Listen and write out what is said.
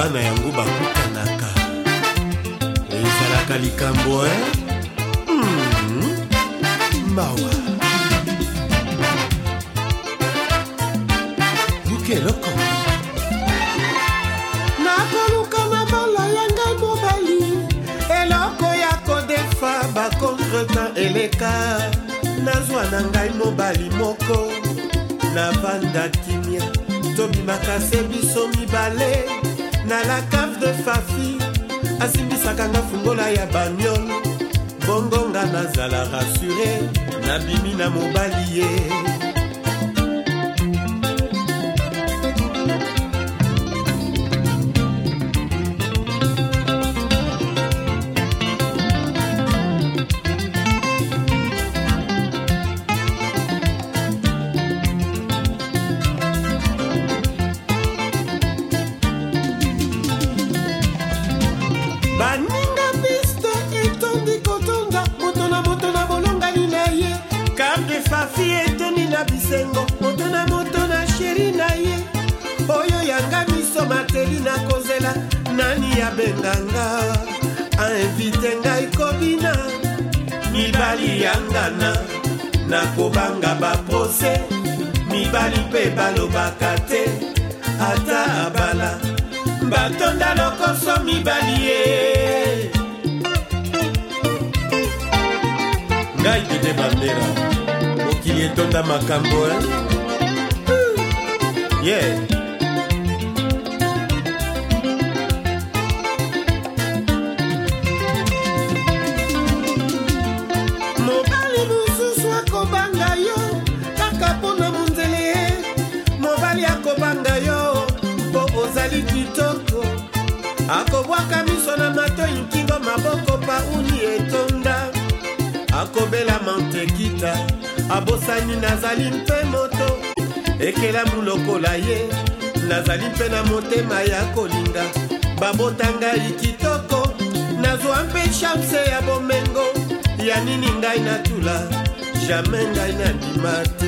liba na yango bakutanaka ezalaka likambo e eh? hmm. mbawa buke eloko nakoluka mabala ya ngai mobali eloko ya kodefa bacontretemps eleka nazwa na ngai mobali moko navanda kimia tobimaka se biso mibale na la cave de fafi asimbisaka nga fungola ya baniole bongonga nazala rassure nabimi na mobali ye baninga piste etondi kotonda moto na moto na bolongani na ye karte fafi etoni na bisengo moto na moto na sheri na ye oyo yanga miso mateli na kozela nani abenganga ainvite ngai kobina mibali yangana nakobanga baprose mibali mpe balobaka te ata abala batonda lokoso mibali ye ngai dede bambera mokili etonda makambo eh? akobwaka miso na matoi nkingo maboko pauni etonda akobela mantekita abosani nazali mpe moto ekelamu lokola ye nazali mpe na motema ya kolinga babota ngai kitoko nazwa mpe shanse ya bomengo ya nini ngai natula jamai ngai nandima te